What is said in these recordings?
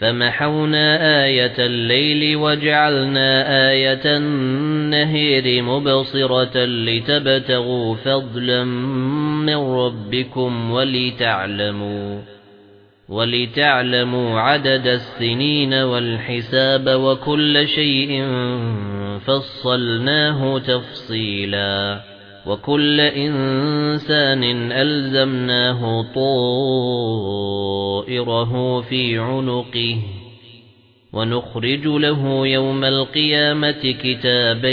فمحونا آية الليل وجعلنا آية النهير مبصرة لتبتغوا فضلا من ربكم ولتعلموا ولتعلموا عدد السنين والحساب وكل شيء فصلناه تفصيلا وكل إنسان ألزمناه طائره في عنقه. ونخرج له يوم القيامة كتابا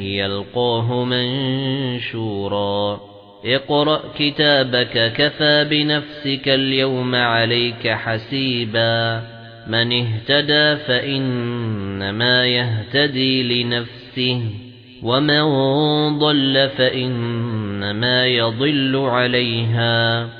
يلقاه منشورا. اقرأ كتابك كفى بنفسك اليوم عليك حسيبا. من اهتدى فإنما يهتدي لنفسه. ومن ضل فإنما يضل عليها.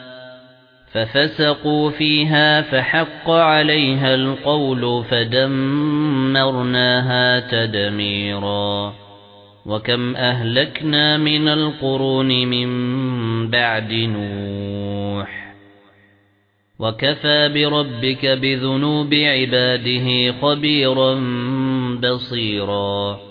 ففسقوا فيها فحق عليها القول فدمرناها تدميرا. وكم أهلكنا من القرون من بعد نوح. وكفى بربك بذنوب عباده خبيرا بصيرا.